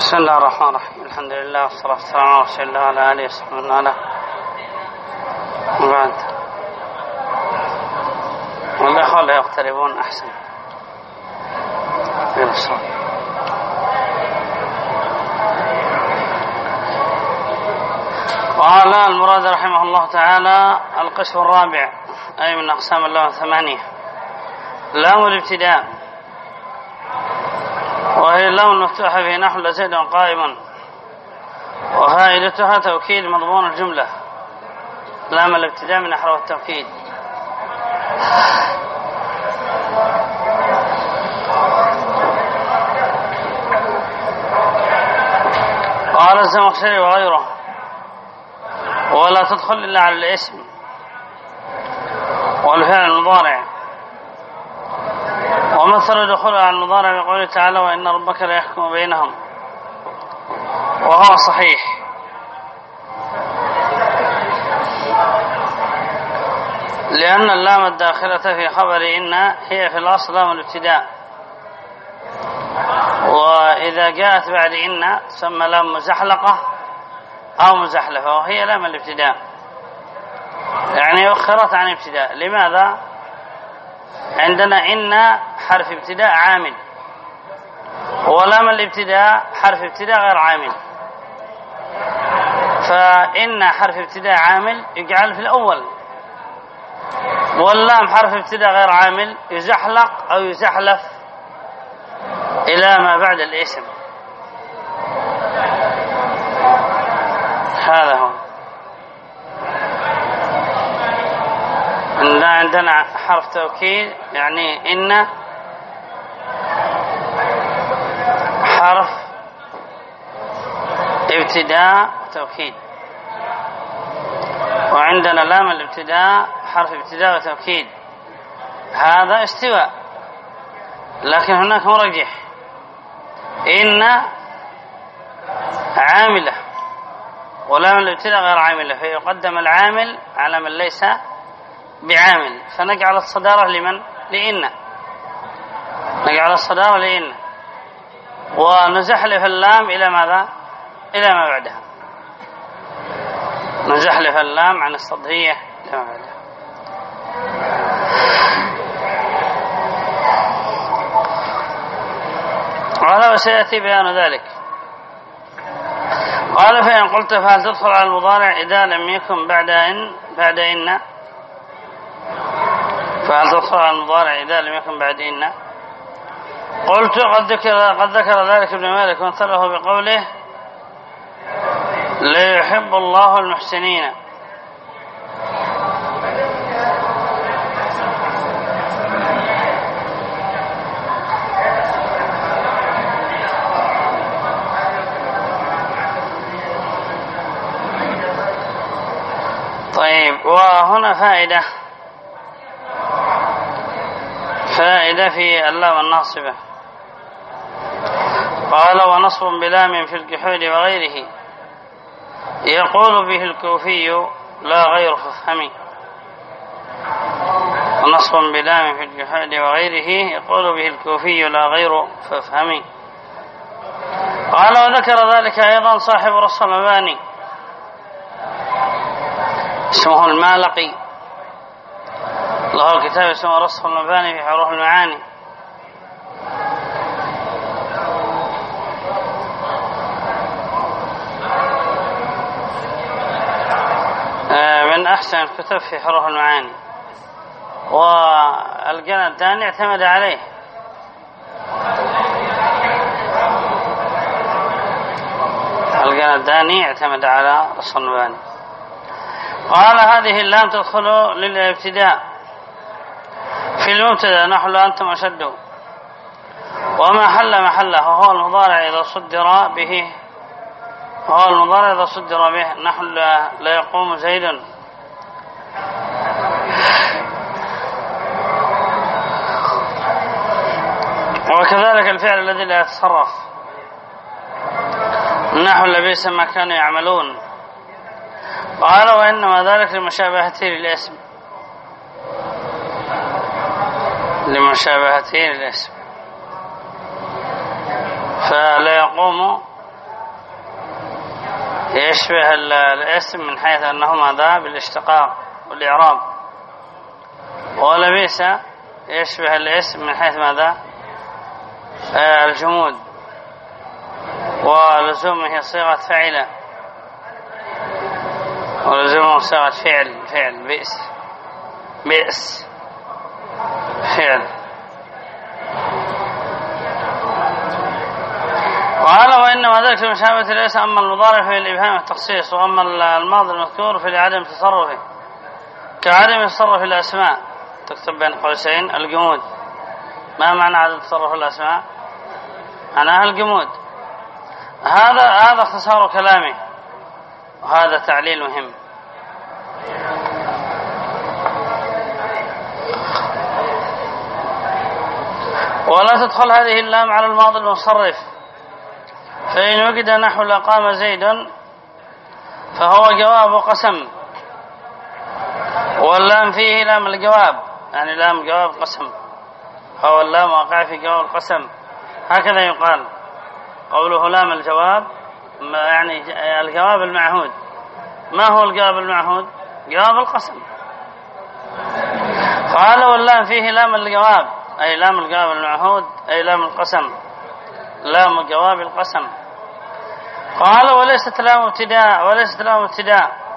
بسم الله الرحمن الرحيم. الحمد لله والصلاة والسلام على رسول الله وعلى آله وصحبه ومن والاه. وبعد. والإخوة لا يقتربون أحسن. غير الصوت قال المراد رحمه الله تعالى القسم الرابع أي من أقسام الله ثمانية لام الابتداء وهي اللام المفتوحة في نحو لزيد قائم. وفائدتها توكيد مضمون الجملة. لام الابتداء من أحرف التوكيد. قال الزمخشري وغيره ولا تدخل إلا على الاسم والفعل المضارع. ومثل دخول على المضارع بقوله تعالى وإن ربك لا يحكم بينهم. وهو صحيح. لأن اللام الداخلة في خبر إن هي في الأصل لام الابتداء. وإذا جاءت بعد إن تسمى لام مزحلقة أو مزحلفة وهي لام الابتداء. يعني أخرت عن ابتداء. لماذا؟ عندنا إن حرف ابتداء عامل. ولام الابتداء حرف ابتداء غير عامل. فإن حرف ابتداء عامل يجعل في الأول. واللام حرف ابتداء غير عامل يزحلق أو يزحلف إلى ما بعد الاسم. هذا هو. عندنا حرف توكيد يعني إن حرف ابتداء وتوكيد. وعندنا لام الابتداء حرف ابتداء وتوكيد. هذا استواء. لكن هناك مرجح. إن عاملة ولام الابتداء غير عاملة فيقدم العامل على من ليس بعامل. فنجعل الصدارة لمن؟ لإن. نجعل الصدارة لإن. ونزحلف اللام إلى ماذا؟ إلى ما بعدها. نزحلف اللام عن الصدرية إلى ما بعدها. قال وسيأتي بيان ذلك. قال فإن قلت فهل تدخل على المضارع إذا لم يكن بعد إن بعد إن؟ فهل تدخل على المضارع إذا لم يكن بعد إن؟ قلت قد ذكر, قد ذكر ذلك ابن مالك وانثله بقوله لا يحب الله المحسنين. طيب وهنا فائدة. فائدة في اللام الناصبة. قال ونصب بلام في الجحود وغيره. يقول به الكوفي لا غير فافهمي ونصب بلام في الجحود وغيره. يقول به الكوفي لا غير فافهمي قال وذكر ذلك أيضا صاحب رسول المباني. اسمه المالقي. له كتاب اسمه رصف المباني في حروف المعاني. من أحسن الكتب في حروف المعاني. والقنا الداني اعتمد عليه. الداني اعتمد على رصف المباني قال هذه اللام تدخل للابتداء. في المبتدأ نحو أنتم أشد. وما حل محله وهو المضارع إذا صدر به. وهو المضارع إذا صدر به. نحو لا يقوم زيد. وكذلك الفعل الذي لا يتصرف. نحو لبيس ما كانوا يعملون. قال وإنما ذلك لمشابهته للاسم لمشابهته للاسم فلا يقوم يشبه الاسم من حيث أنه ماذا بالاشتقاق. والإعراب ولبيس يشبه الاسم من حيث ماذا؟ آه، الجمود. ولزومه صيغة فعلة ولزومه صيغة فعل فعل بئس. بئس. فعل. قال وإنما ذلك المشابهة ليس أما المضارع في الإبهام التخصيص وأما الماضي المذكور في عدم تصرفه. كعدم تصرف الأسماء. تكتب بين قوسين الجمود. ما معنى عدم تصرف الأسماء؟ معناها الجمود. هذا هذا اختصار كلامي. وهذا تعليل مهم. ولا تدخل هذه اللام على الماضي المصرف. فإن وجد نحو لقام زيد فهو جواب قسم. واللام فيه لام الجواب يعني لام جواب قسم. فهو اللام واقع في جواب القسم. هكذا يقال. قوله لام الجواب يعني الجواب المعهود. ما هو الجواب المعهود؟ جواب القسم. قال واللام فيه لام الجواب أي لام الجواب المعهود أي لام القسم. لام جواب القسم. قال وليست لام ابتداء وليست لام ابتداء.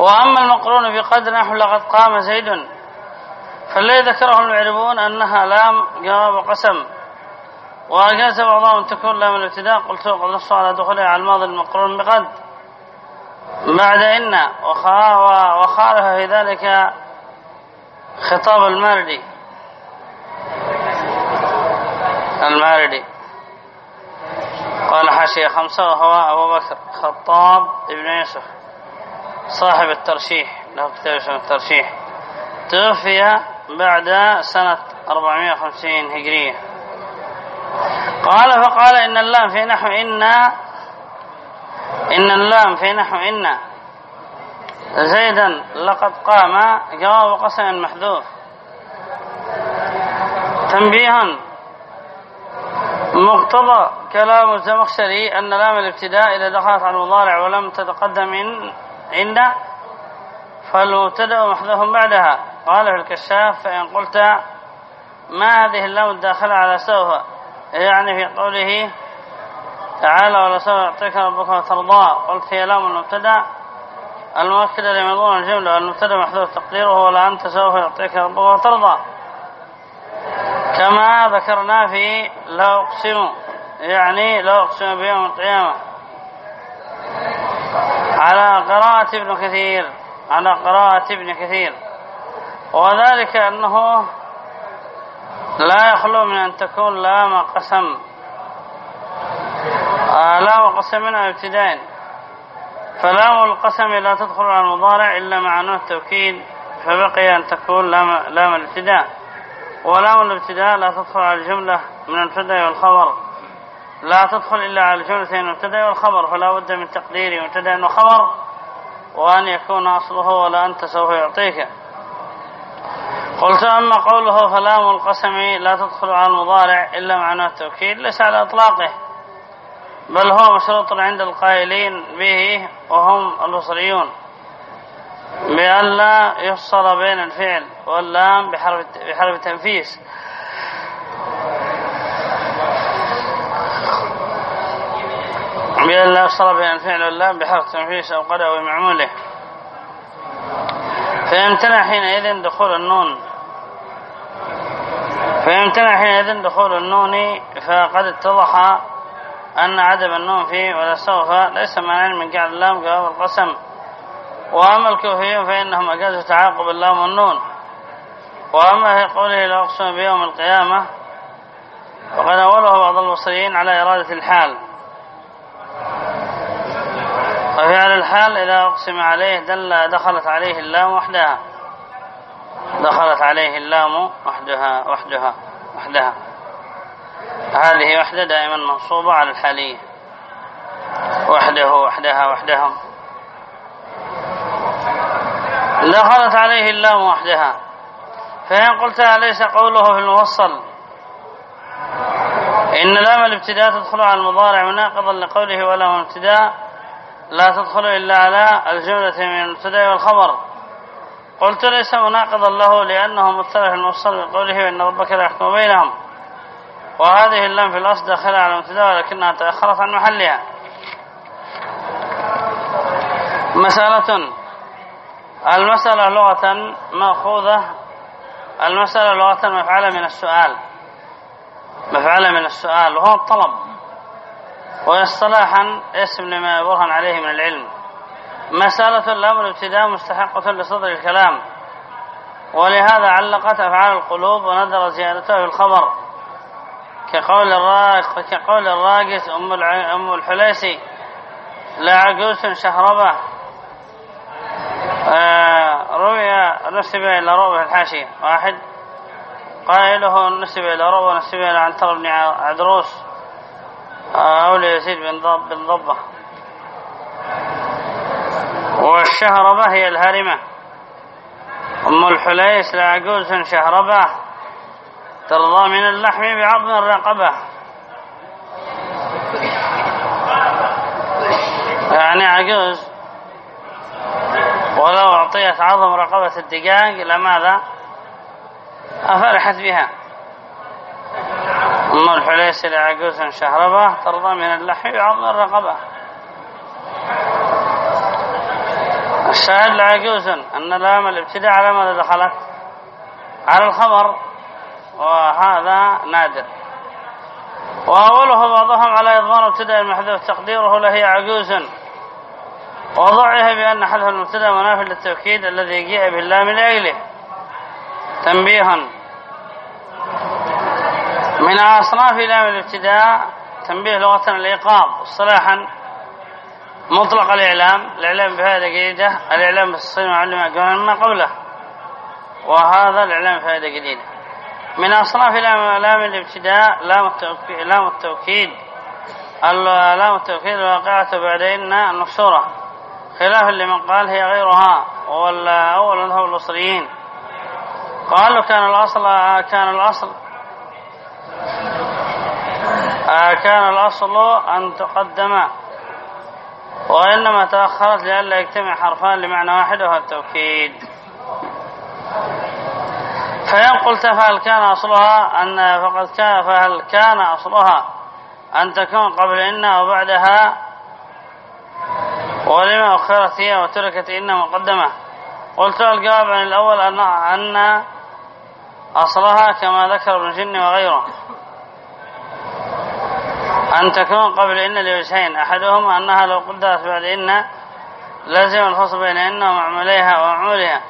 وأما المقرون بقدر نحو لقد قام زيد فالذي ذكره المعربون أنها لام جواب قسم وأجاز بعضهم أن تكون لام الابتداء قلت قد نص على دخولها على الماضي المقرون بقد. بعد إن وخالف في ذلك خطاب الماردي. الماردي. قال حاشية خمسة وهو أبو بكر خطاب ابن يوسف. صاحب الترشيح له كتاب اسمه الترشيح. توفي بعد سنة 450 هجرية. قال فقال إن اللام في نحو إن إن اللام في نحو إن. زيدا لقد قام جواب قسم محذوف. تنبيه مقتضى كلام الزمخشري أن لام الابتداء إذا دخلت على المضارع ولم تتقدم من عند فالمبتدا محذوف بعدها. قال في الكشاف فإن قلت ما هذه اللام الداخلة على سوف يعني في قوله تعالى ولا سوف يعطيك ربك وترضى قلت هي لام المبتدا المؤكدة لمضمون الجملة والمبتدا محذوف تقديره ولا أنت سوف يعطيك ربك وترضى كما ذكرنا في لا أقسم يعني لا أقسم بيوم القيامة. على قراءة ابن كثير على قراءة ابن كثير. وذلك أنه لا يخلو من أن تكون لام قسم آه، لام قسم ابتداء فلام القسم لا تدخل على المضارع إلا مع نوع التوكيد فبقي أن تكون لام, لام الابتداء. ولام الابتداء لا تدخل على الجملة من المبتدا والخبر. لا تدخل إلا على الجملتين المبتدا والخبر فلا بد من تقدير مبتدا وخبر وأن يكون أصله ولا أنت سوف يعطيك. قلت أما قوله فلام القسم لا تدخل على المضارع إلا معنى التوكيد ليس على إطلاقه بل هو مشروط عند القائلين به وهم البصريون بأن لا يفصل بين الفعل واللام بحرف بحرف تنفيس بأن لا يفصل بين الفعل واللام بحرف تنفيس أو قد أو معموله فيمتنع حينئذ دخول النون. فيمتنع حينئذ دخول النون فقد اتضح أن عدم النون في ولسوف ليس مانعا من جعل اللام جواب القسم. وأما الكوفيون فإنهم أجازوا تعاقب اللام والنون. وأما في قوله لا أقسم بيوم القيامة وقد أوله بعض البصريين على إرادة الحال. وفي على الحال إذا أقسم عليه دل دخلت عليه اللام وحدها. دخلت عليه اللام وحدها وحدها وحدها. هذه وحدة دائما منصوبة على الحالية. وحده وحدها وحدهم دخلت عليه اللام وحدها. فإن قلت أليس قوله في الموصل؟ إن لام الابتداء تدخل على المضارع مناقضا لقوله ولام الابتداء. لا تدخل إلا على الجملة من الابتداء والخبر. قلت ليس مناقضا له لأنه مختلف المفصل بقوله إن ربك لا يحكم بينهم. وهذه اللام في الأصل داخلة على المبتدا ولكنها تأخرت عن محلها. مسألة. المسألة لغة مأخوذة. المسألة لغة مفعلة من السؤال. مفعلة من السؤال وهو الطلب. واصطلاحا اسم لما يبرهن عليه من العلم. مسألة الأمر ابتداء مستحقة لصدر الكلام. ولهذا علقت أفعال القلوب ونذر زيادتها في الخبر. كقول كقول الراقص أم أم الحليسي لا عجوز شهربة. آه روي نسب إلى روى الحاشية واحد. قائله نسب إلى روى نسب إلى عنتر بن عدروس. أو ليزيد بن ضب بن ضبة. والشهربة هي الهرمة. أم الحليس لعجوز شهربة ترضى من اللحم بعظم الرقبة. يعني عجوز. ولو أعطيت عظم رقبة الدجاج لماذا؟ أفرحت بها. أم الحليس لعجوز شهربة ترضى من اللحم بعظم الرقبة الشاهد لعجوز أن لام الابتداء على ماذا دخلت؟ على الخبر وهذا نادر. وأوله بعضهم على إضمار ابتداء المحذوف تقديره لهي عجوز. وضعها بأن حذف المبتدأ منافي للتوكيد الذي جاء باللام لأجله. تنبيه من أصناف لام الابتداء تنبيه لغة الإيقاظ اصطلاحا مطلق الإعلام الإعلام بهذا جديدة الإعلام بالصين وعلم ما قبله وهذا الإعلام بهذا جديدة من أصناف لام الابتداء لام التوكيد لام التوكيد. لام التوكيد الواقعة بعد إن المكسورة خلافا لمن قال هي غيرها ولا أول مذهب البصريين قالوا كان الأصل كان الأصل كان الأصل أن تقدم وإنما تأخرت لئلا يجتمع حرفان لمعنى واحد وهو التوكيد. فإن قلت فهل كان أصلها أن فقد كان فهل كان أصلها أن تكون قبل إن أو بعدها؟ ولما أخرت هي وتركت إن مقدمة. قلت الجواب عن الأول أن, أن أصلها كما ذكر ابن جن وغيره. أن تكون قبل إن لوجهين أحدهما أنها لو قدرت بعد إن لازم الفصل بين إن ومعموليها ومعمولها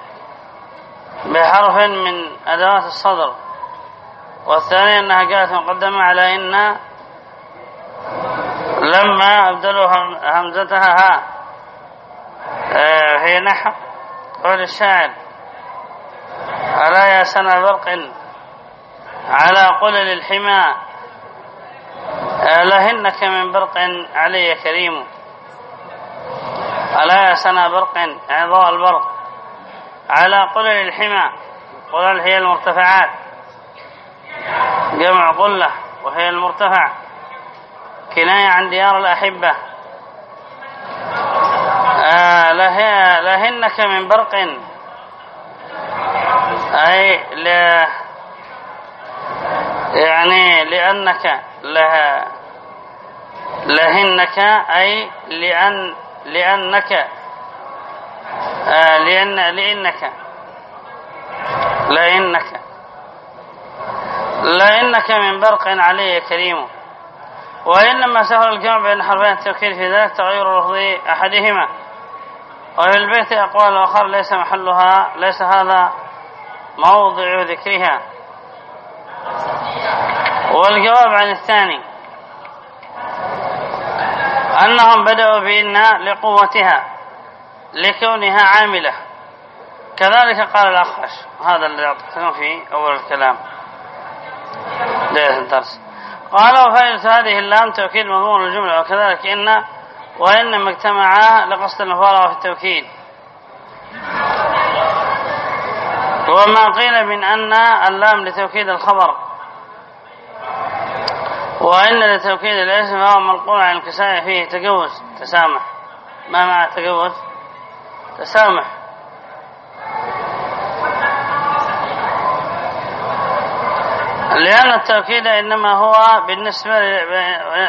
بحرف من أدوات الصدر. والثاني أنها جاءت مقدمة على إن لما أبدلوا همزتها ها. آه، في نحو قول الشاعر. ألا يا سنة برق على قلل الحمى آه، لهنك من برق علي كريم. ألا سنة برق عضاء البرق. على قلل الحمى قلل هي المرتفعات؟ جمع قلة وهي المرتفع. كناية عن ديار الأحبة. آه لهنك من برق. أي ل يعني لأنك لها لهنك أي لأن لأنك آه لأن لأنك. لأنك. لأنك من برق علي كريم. وإنما سهل الجمع بين حرفين التوكيد في ذلك تغير لفظ أحدهما. وفي البيت أقوال أخرى ليس محلها ليس هذا موضع ذكرها. والجواب عن الثاني. أنهم بدأوا بإن لقوتها لكونها عاملة. كذلك قال الأخرش هذا الذي أعطيتكم في أول الكلام. ليلة الدرس. قال وفائدة هذه اللام توكيد مضمون الجملة وكذلك إن وإنما اجتمعا لقصد المفارقة في التوكيد. وما قيل من أن اللام لتوكيد الخبر. وإن لتوكيد الاسم هو منقول عن الكسائي فيه تجوز تسامح. ما معنى تجوز؟ تسامح. لأن التوكيد إنما هو بالنسبة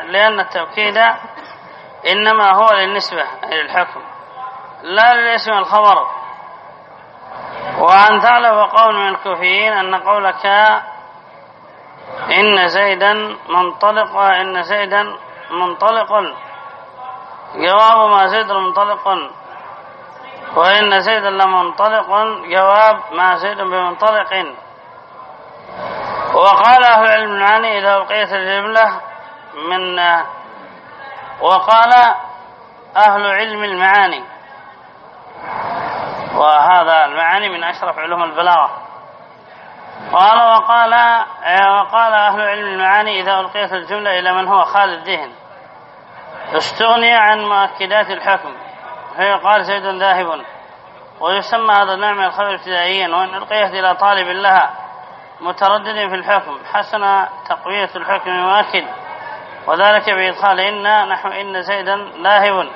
لأن التوكيد إنما هو للنسبة إلى الحكم لا للاسم الخبر. وأن تعلم قول من الكوفيين أن قولك إن زيدا منطلق إن زيدا منطلق جواب ما زيد منطلق وإن زيدا لمنطلق جواب ما زيد بمنطلق. وقال أهل العلم المعاني إذا ألقيت الجملة من وقال أهل علم المعاني. وهذا المعاني من أشرف علوم البلاغة. قال وقال وقال أهل علم المعاني إذا ألقيت الجملة إلى من هو؟ خالد الذهن استغني عن مؤكدات الحكم. فيقال زيد ذاهب. ويسمى هذا النوع من الخبر ابتدائيا وإن ألقيت إلى طالب لها متردد في الحكم. حسن تقوية الحكم مؤكد. وذلك بإدخال إن نحو إن زيدا لاهب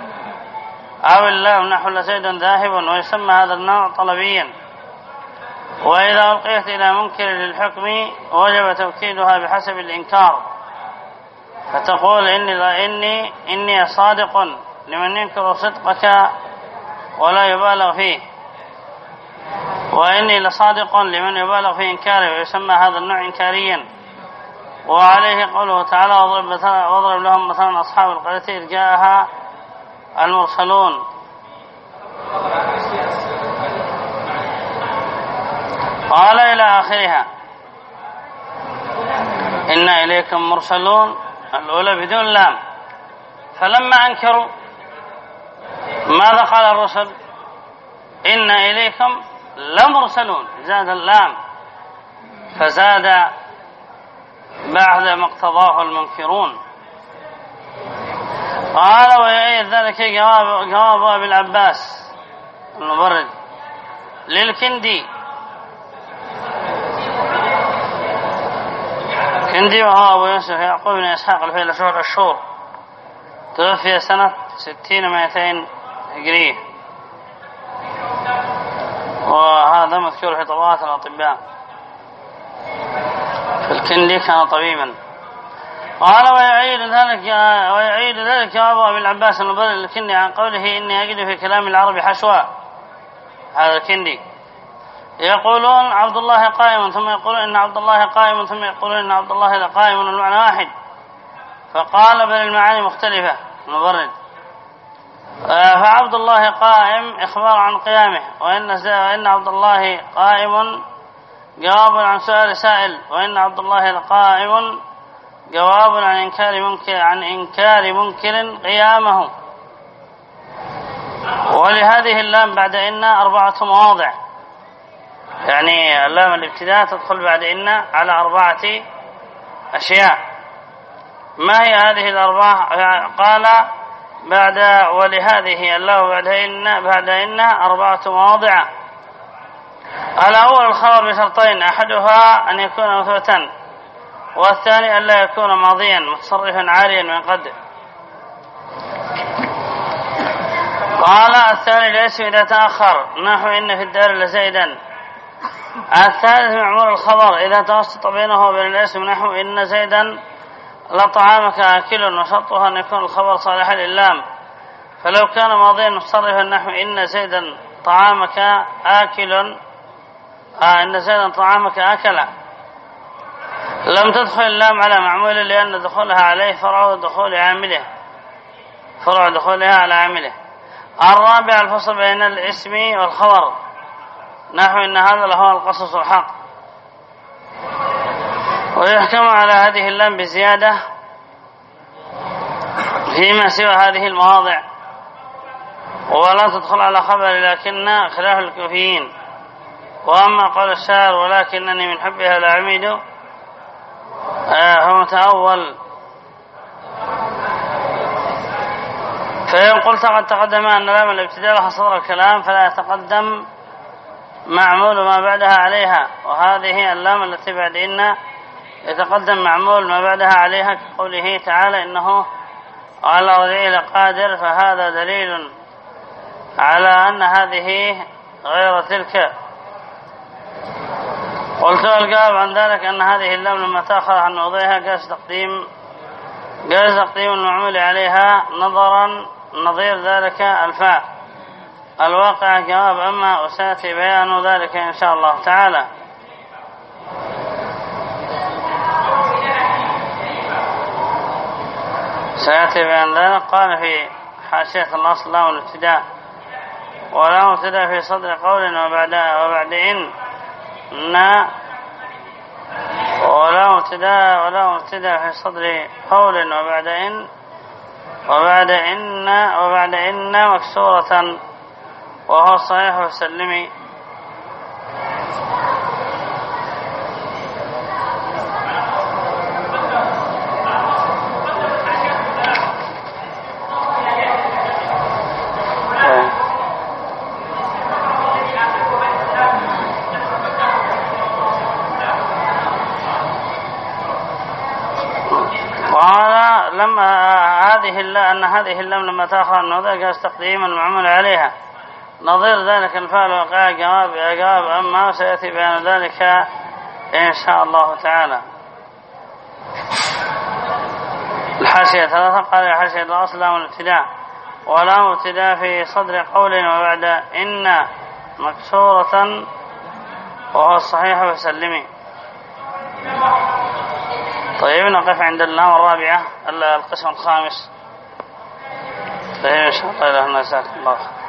أو اللام نحو لزيد ذاهب. ويسمى هذا النوع طلبيا. وإذا ألقيت إلى منكر للحكم وجب توكيدها بحسب الإنكار. فتقول إني, إني, إني صادق لمن ينكر صدقك ولا يبالغ فيه. وإني لصادق لمن يبالغ في إنكاره ويسمى هذا النوع إنكاريا. وعليه قوله تعالى واضرب, لهم مثلا أصحاب القرية إذ جاءها المرسلون. قال إلى آخرها إن إليكم مرسلون. الأولى بدون لام. فلما أنكروا ماذا قال الرسل؟ إن إليكم لمرسلون. زاد اللام. فزاد بعد ما اقتضاه المنكرون. قال ويعيد ذلك جواب, جواب أبي العباس المبرد. للكندي. كندي وهو أبو يوسف يعقوب بن إسحاق الفيلسوف الشور توفي سنة ستين ومائتين هجرية. وهذا مذكور في طبقات الأطباء. فالكندي كان طبيبا. قال ويعيد ذلك ويعيد ذلك جواب أبي العباس المبرر الكندي عن قوله إني أجد في كلام العرب حشوا هذا الكندي. يقولون عبد الله قائم ثم يقولون إن عبد الله قائم ثم يقولون إن عبد الله قائم المعنى واحد. فقال بل المعاني مختلفة. مبرد فعبد الله قائم إخبار عن قيامه وإن وإن عبد الله قائم جواب عن سؤال سائل وإن عبد الله قائم جواب عن إنكار منكر عن إنكار منكر قيامه. ولهذه اللام بعد إن أربعة مواضع. يعني اللام الابتداء تدخل بعد إن على أربعة أشياء. ما هي هذه الأربعة؟ قال بعد ولهذه اللام بعد إن بعد إن أربعة مواضع. الأول الخبر بشرطين أحدها أن يكون مثبتا والثاني ألا يكون ماضيا متصرفا عاليا من قد. قال الثاني الاسم إذا تأخر نحو إن في الدار لزيدا. الثالث معمول الخبر إذا توسط بينه وبين الاسم نحو إن زيدا لطعامك آكل وشرطها أن يكون الخبر صالحا للام. فلو كان ماضيا متصرفا نحو إن زيدا طعامك آكل آه إن زيدا طعامك آكل. لم تدخل اللام على معمول لأن دخولها عليه فرع دخول عامله. فرع دخولها على عامله. الرابع الفصل بين الاسم والخبر نحو إن هذا لهو القصص الحق. ويحكم على هذه اللام بزيادة فيما سوى هذه المواضع. ولا تدخل على خبر لكن خلاف الكوفيين وأما قول الشاعر ولكنني من حبها لعميد هو متأول. فإن قلت قد تقدم أن لام الابتداء لها صدر الكلام فلا يتقدم. معمول ما بعدها عليها وهذه اللام التي بعد إن يتقدم معمول ما بعدها عليها كقوله تعالى إنه على رجعه لقادر فهذا دليل على أن هذه غير تلك. قلت الجواب عن ذلك أن هذه اللام لما تأخر عن موضعها جاز تقديم جاز تقديم المعمول عليها نظرا نظير ذلك الفاء الواقع جواب أما وسيأتي بيان ذلك إن شاء الله تعالى. سيأتي بيان ذلك. قال في حاشية الأصل لا الابتداء ولا ابتداء في صدر قول وبعد وبعد إن ولا مبتدا ولا مبتدا في صدر قول وبعد إن وبعد إن وبعد إن مكسورة. وهو صحيح وسلمي هذه اللام أن هذه اللام لما تأخر النوذة جاز تقديم المعمول عليها. نظير ذلك الفعل وقع جواب جواب أما سيأتي بيان ذلك إن شاء الله تعالى. الحاشية ثلاثة قال الحاشية الأصل لا الابتداء ولا مبتدأ في صدر قول وبعد إن مكسورة وهو الصحيح وسلمي طيب نقف عند اللام الرابعة القسم الخامس. طيب إن شاء الله الله